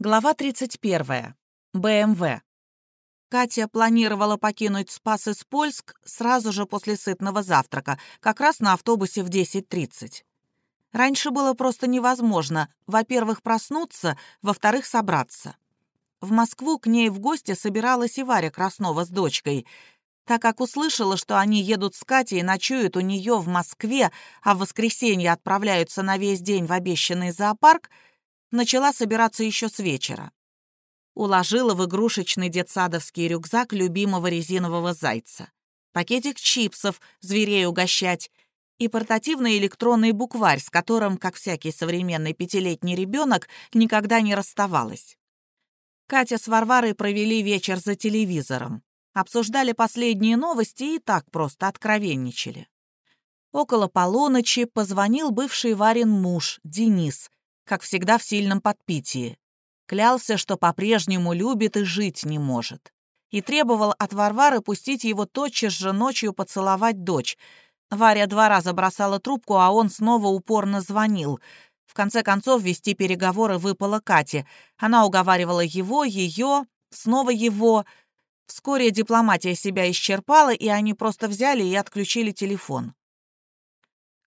Глава 31. БМВ. Катя планировала покинуть Спас-Испольск сразу же после сытного завтрака, как раз на автобусе в 10.30. Раньше было просто невозможно, во-первых, проснуться, во-вторых, собраться. В Москву к ней в гости собиралась и Варя Краснова с дочкой. Так как услышала, что они едут с Катей и ночуют у нее в Москве, а в воскресенье отправляются на весь день в обещанный зоопарк — начала собираться еще с вечера. Уложила в игрушечный детсадовский рюкзак любимого резинового зайца, пакетик чипсов, зверей угощать и портативный электронный букварь, с которым, как всякий современный пятилетний ребенок, никогда не расставалась. Катя с Варварой провели вечер за телевизором. Обсуждали последние новости и так просто откровенничали. Около полуночи позвонил бывший Варин муж, Денис, как всегда в сильном подпитии. Клялся, что по-прежнему любит и жить не может. И требовал от Варвары пустить его тотчас же ночью поцеловать дочь. Варя два раза бросала трубку, а он снова упорно звонил. В конце концов, вести переговоры выпало Кате. Она уговаривала его, ее, снова его. Вскоре дипломатия себя исчерпала, и они просто взяли и отключили телефон.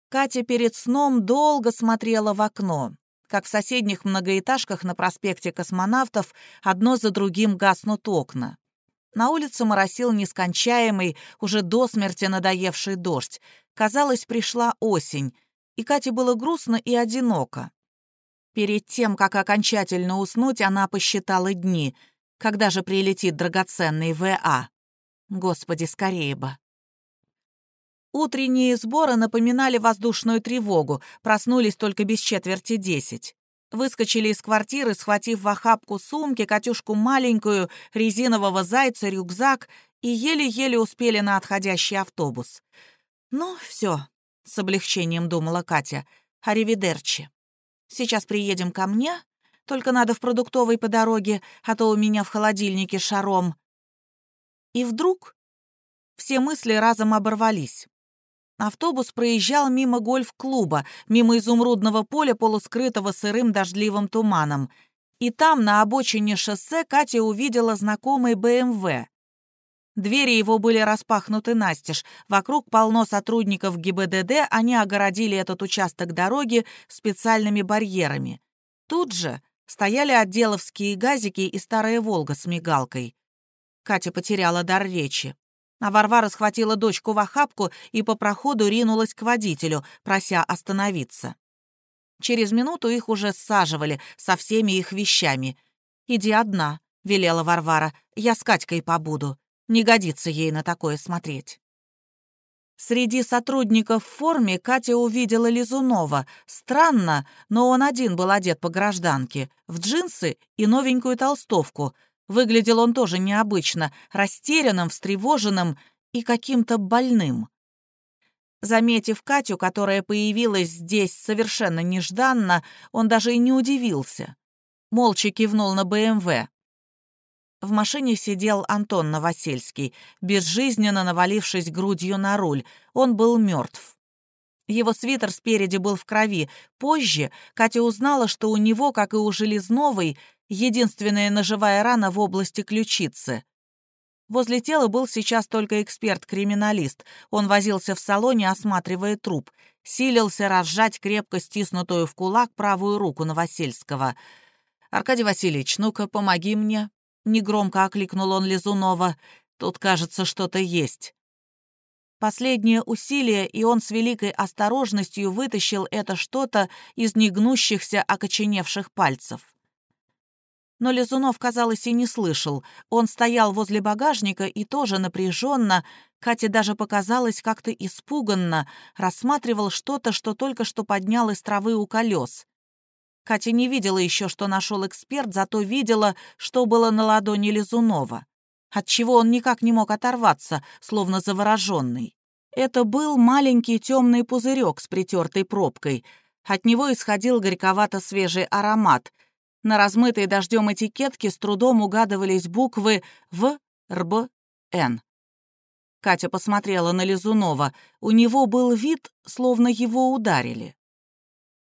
Катя перед сном долго смотрела в окно как в соседних многоэтажках на проспекте Космонавтов одно за другим гаснут окна. На улице моросил нескончаемый, уже до смерти надоевший дождь. Казалось, пришла осень, и Кате было грустно и одиноко. Перед тем, как окончательно уснуть, она посчитала дни. Когда же прилетит драгоценный ВА? Господи, скорее бы. Утренние сборы напоминали воздушную тревогу, проснулись только без четверти десять. Выскочили из квартиры, схватив в охапку сумки, Катюшку маленькую, резинового зайца, рюкзак, и еле-еле успели на отходящий автобус. «Ну, все», — с облегчением думала Катя, — «аривидерчи. Сейчас приедем ко мне, только надо в продуктовой по дороге, а то у меня в холодильнике шаром». И вдруг все мысли разом оборвались. Автобус проезжал мимо гольф-клуба, мимо изумрудного поля, полускрытого сырым дождливым туманом. И там, на обочине шоссе, Катя увидела знакомый БМВ. Двери его были распахнуты настежь. Вокруг полно сотрудников ГИБДД, они огородили этот участок дороги специальными барьерами. Тут же стояли отделовские газики и старая «Волга» с мигалкой. Катя потеряла дар речи. А Варвара схватила дочку в охапку и по проходу ринулась к водителю, прося остановиться. Через минуту их уже саживали со всеми их вещами. «Иди одна», — велела Варвара, — «я с Катькой побуду. Не годится ей на такое смотреть». Среди сотрудников в форме Катя увидела Лизунова. Странно, но он один был одет по гражданке, в джинсы и новенькую толстовку — Выглядел он тоже необычно, растерянным, встревоженным и каким-то больным. Заметив Катю, которая появилась здесь совершенно нежданно, он даже и не удивился. Молча кивнул на БМВ. В машине сидел Антон Новосельский, безжизненно навалившись грудью на руль. Он был мертв. Его свитер спереди был в крови. Позже Катя узнала, что у него, как и у Железновой, единственная ножевая рана в области ключицы. Возле тела был сейчас только эксперт-криминалист. Он возился в салоне, осматривая труп. Силился разжать крепко стиснутую в кулак правую руку Новосельского. «Аркадий Васильевич, ну-ка, помоги мне!» Негромко окликнул он Лизунова. «Тут, кажется, что-то есть». Последнее усилие, и он с великой осторожностью вытащил это что-то из негнущихся окоченевших пальцев. Но Лизунов, казалось, и не слышал. Он стоял возле багажника и тоже напряженно, Кате даже показалось как-то испуганно, рассматривал что-то, что только что поднял из травы у колес. Катя не видела еще, что нашел эксперт, зато видела, что было на ладони Лизунова, отчего он никак не мог оторваться, словно завороженный. Это был маленький темный пузырек с притертой пробкой. От него исходил горьковато-свежий аромат — на размытой дождем этикетке с трудом угадывались буквы В, РБ, Н. Катя посмотрела на Лизунова. У него был вид, словно его ударили.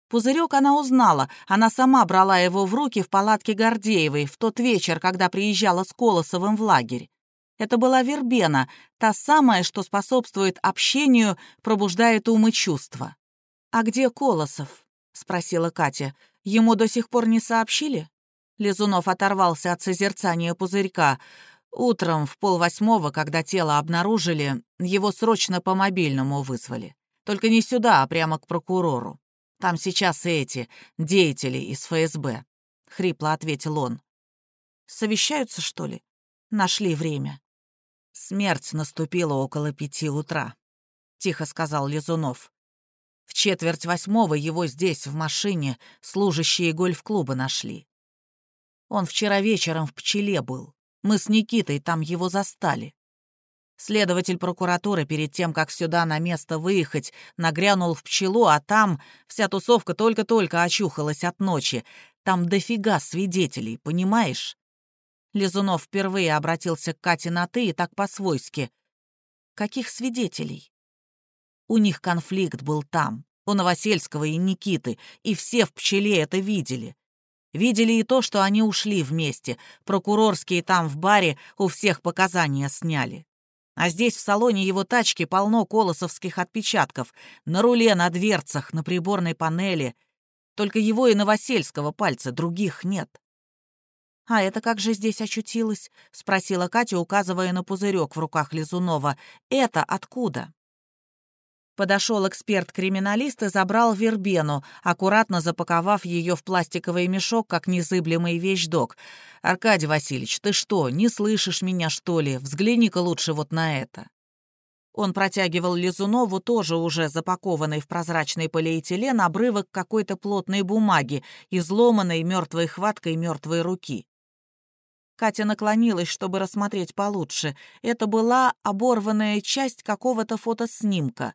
Пузырек она узнала, она сама брала его в руки в палатке Гордеевой в тот вечер, когда приезжала с Колосовым в лагерь. Это была вербена, та самая, что способствует общению, пробуждает ум и чувства. «А где Колосов?» — спросила Катя. «Ему до сих пор не сообщили?» Лизунов оторвался от созерцания пузырька. Утром в полвосьмого, когда тело обнаружили, его срочно по мобильному вызвали. Только не сюда, а прямо к прокурору. Там сейчас эти, деятели из ФСБ», — хрипло ответил он. «Совещаются, что ли? Нашли время». Смерть наступила около пяти утра, — тихо сказал Лизунов. В четверть восьмого его здесь, в машине, служащие гольф-клуба нашли. Он вчера вечером в пчеле был. Мы с Никитой там его застали. Следователь прокуратуры перед тем, как сюда на место выехать, нагрянул в пчелу, а там вся тусовка только-только очухалась от ночи. Там дофига свидетелей, понимаешь? Лизунов впервые обратился к Кате на «ты» и так по-свойски. «Каких свидетелей?» У них конфликт был там, у Новосельского и Никиты, и все в пчеле это видели. Видели и то, что они ушли вместе. Прокурорские там в баре у всех показания сняли. А здесь в салоне его тачки полно колосовских отпечатков. На руле, на дверцах, на приборной панели. Только его и Новосельского пальца, других нет. «А это как же здесь очутилось?» — спросила Катя, указывая на пузырек в руках Лизунова. «Это откуда?» Подошел эксперт-криминалист и забрал вербену, аккуратно запаковав ее в пластиковый мешок, как незыблемый вещдок. «Аркадий Васильевич, ты что, не слышишь меня, что ли? Взгляни-ка лучше вот на это». Он протягивал Лизунову, тоже уже запакованный в прозрачный полиэтилен, обрывок какой-то плотной бумаги, изломанной мертвой хваткой мертвой руки. Катя наклонилась, чтобы рассмотреть получше. Это была оборванная часть какого-то фотоснимка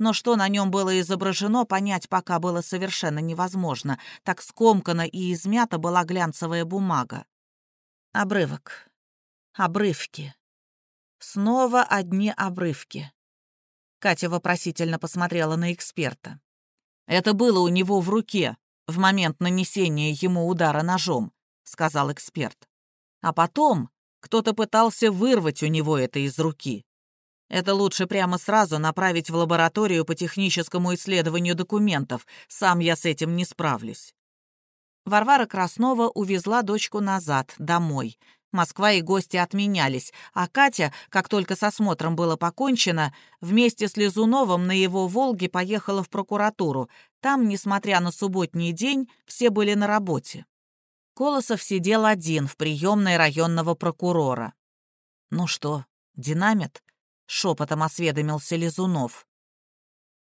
но что на нем было изображено, понять пока было совершенно невозможно. Так скомкана и измята была глянцевая бумага. Обрывок. Обрывки. Снова одни обрывки. Катя вопросительно посмотрела на эксперта. «Это было у него в руке в момент нанесения ему удара ножом», — сказал эксперт. «А потом кто-то пытался вырвать у него это из руки. Это лучше прямо сразу направить в лабораторию по техническому исследованию документов. Сам я с этим не справлюсь. Варвара Краснова увезла дочку назад, домой. Москва и гости отменялись, а Катя, как только с осмотром было покончено, вместе с Лизуновым на его «Волге» поехала в прокуратуру. Там, несмотря на субботний день, все были на работе. Колосов сидел один в приемной районного прокурора. «Ну что, динамит?» Шепотом осведомился Лизунов.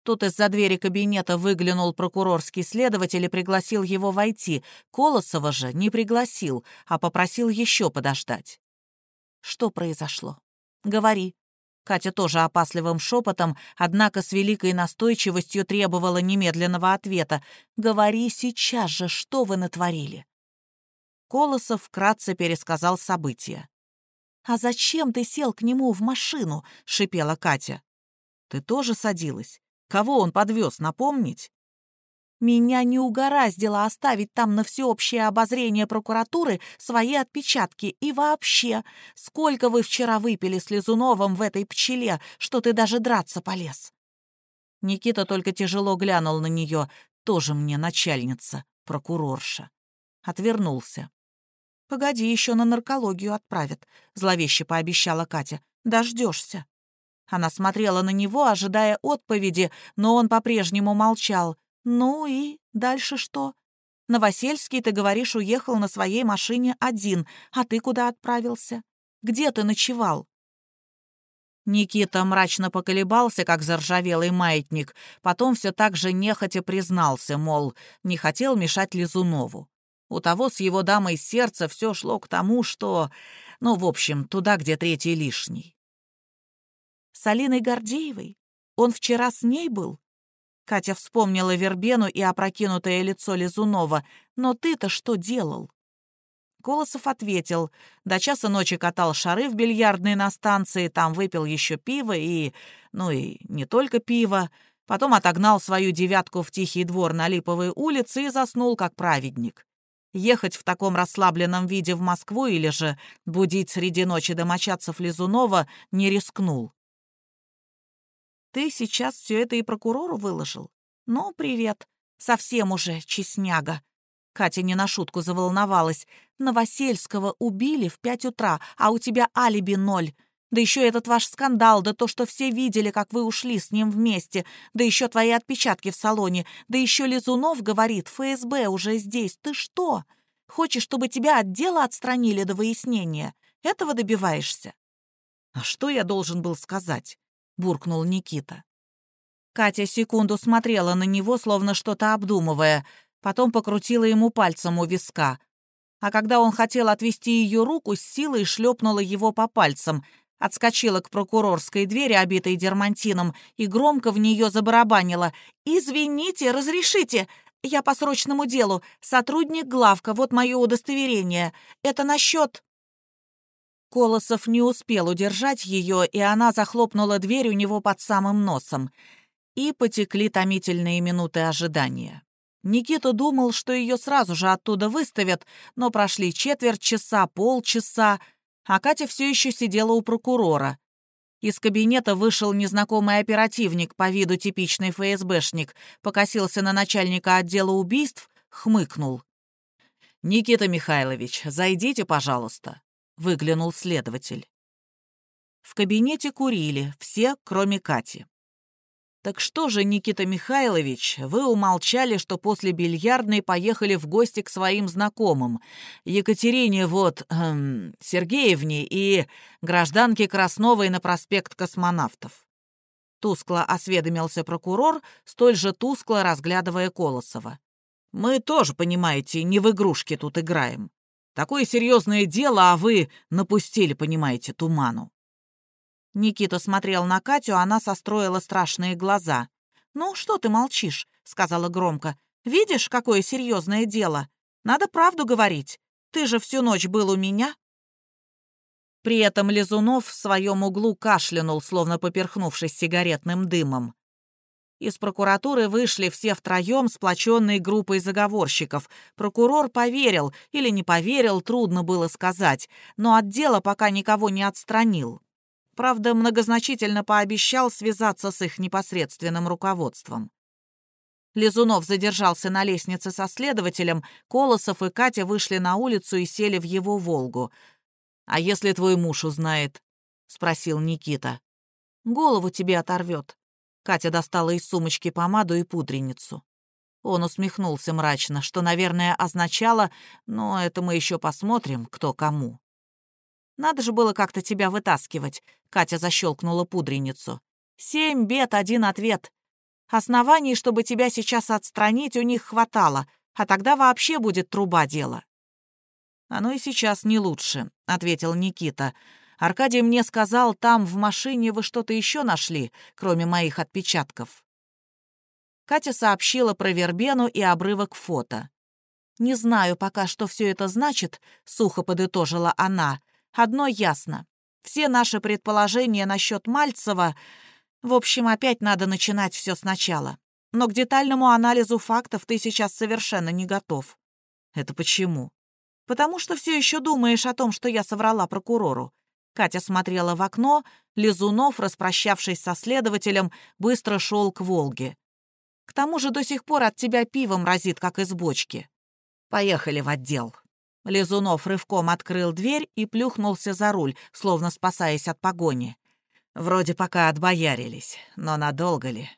Тут из-за двери кабинета выглянул прокурорский следователь и пригласил его войти. Колосова же не пригласил, а попросил еще подождать. Что произошло? Говори. Катя тоже опасливым шепотом, однако с великой настойчивостью требовала немедленного ответа. «Говори сейчас же, что вы натворили?» Колосов вкратце пересказал события. «А зачем ты сел к нему в машину?» — шипела Катя. «Ты тоже садилась? Кого он подвез, напомнить?» «Меня не угораздило оставить там на всеобщее обозрение прокуратуры свои отпечатки. И вообще, сколько вы вчера выпили с Лизуновым в этой пчеле, что ты даже драться полез?» Никита только тяжело глянул на нее. Тоже мне начальница, прокурорша. Отвернулся. «Погоди, еще на наркологию отправят», — зловеще пообещала Катя. «Дождешься». Она смотрела на него, ожидая отповеди, но он по-прежнему молчал. «Ну и дальше что?» «Новосельский, ты говоришь, уехал на своей машине один, а ты куда отправился? Где ты ночевал?» Никита мрачно поколебался, как заржавелый маятник, потом все так же нехотя признался, мол, не хотел мешать Лизунову. У того с его дамой сердца все шло к тому, что... Ну, в общем, туда, где третий лишний. С Алиной Гордеевой? Он вчера с ней был? Катя вспомнила вербену и опрокинутое лицо Лизунова. «Но ты-то что делал?» Колосов ответил. До часа ночи катал шары в бильярдной на станции, там выпил еще пиво и... Ну и не только пиво. Потом отогнал свою девятку в тихий двор на Липовой улице и заснул, как праведник. Ехать в таком расслабленном виде в Москву или же будить среди ночи домочадцев Лизунова не рискнул. «Ты сейчас все это и прокурору выложил? Ну, привет. Совсем уже честняга». Катя не на шутку заволновалась. «Новосельского убили в пять утра, а у тебя алиби ноль. Да еще этот ваш скандал, да то, что все видели, как вы ушли с ним вместе, да еще твои отпечатки в салоне, да еще Лизунов говорит, ФСБ уже здесь. Ты что? Хочешь, чтобы тебя от дела отстранили до выяснения? Этого добиваешься?» «А что я должен был сказать?» — буркнул Никита. Катя секунду смотрела на него, словно что-то обдумывая, потом покрутила ему пальцем у виска. А когда он хотел отвести ее руку, с силой шлепнула его по пальцам, Отскочила к прокурорской двери, обитой дермантином, и громко в нее забарабанила. «Извините, разрешите! Я по срочному делу. Сотрудник главка, вот мое удостоверение. Это насчет...» Колосов не успел удержать ее, и она захлопнула дверь у него под самым носом. И потекли томительные минуты ожидания. Никита думал, что ее сразу же оттуда выставят, но прошли четверть часа, полчаса, а Катя все еще сидела у прокурора. Из кабинета вышел незнакомый оперативник, по виду типичный ФСБшник, покосился на начальника отдела убийств, хмыкнул. «Никита Михайлович, зайдите, пожалуйста», — выглянул следователь. В кабинете курили, все, кроме Кати. «Так что же, Никита Михайлович, вы умолчали, что после бильярдной поехали в гости к своим знакомым, Екатерине вот, эм, Сергеевне и гражданке Красновой на проспект космонавтов?» Тускло осведомился прокурор, столь же тускло разглядывая Колосова. «Мы тоже, понимаете, не в игрушки тут играем. Такое серьезное дело, а вы напустили, понимаете, туману. Никита смотрел на Катю, она состроила страшные глаза. «Ну, что ты молчишь?» — сказала громко. «Видишь, какое серьезное дело? Надо правду говорить. Ты же всю ночь был у меня». При этом Лизунов в своем углу кашлянул, словно поперхнувшись сигаретным дымом. Из прокуратуры вышли все втроем сплоченной группой заговорщиков. Прокурор поверил или не поверил, трудно было сказать, но от дела пока никого не отстранил. Правда, многозначительно пообещал связаться с их непосредственным руководством. Лизунов задержался на лестнице со следователем, Колосов и Катя вышли на улицу и сели в его «Волгу». «А если твой муж узнает?» — спросил Никита. «Голову тебе оторвет». Катя достала из сумочки помаду и пудреницу. Он усмехнулся мрачно, что, наверное, означало, но это мы еще посмотрим, кто кому. Надо же было как-то тебя вытаскивать. Катя защелкнула пудреницу. Семь бед, один ответ. Оснований, чтобы тебя сейчас отстранить, у них хватало, а тогда вообще будет труба дела. «Оно и сейчас не лучше», — ответил Никита. «Аркадий мне сказал, там в машине вы что-то еще нашли, кроме моих отпечатков». Катя сообщила про вербену и обрывок фото. «Не знаю пока, что все это значит», — сухо подытожила она. Одно ясно. Все наши предположения насчет Мальцева... В общем, опять надо начинать все сначала. Но к детальному анализу фактов ты сейчас совершенно не готов. Это почему? Потому что все еще думаешь о том, что я соврала прокурору. Катя смотрела в окно, Лизунов, распрощавшись со следователем, быстро шел к Волге. К тому же до сих пор от тебя пивом разит, как из бочки. Поехали в отдел. Лизунов рывком открыл дверь и плюхнулся за руль, словно спасаясь от погони. Вроде пока отбоярились, но надолго ли?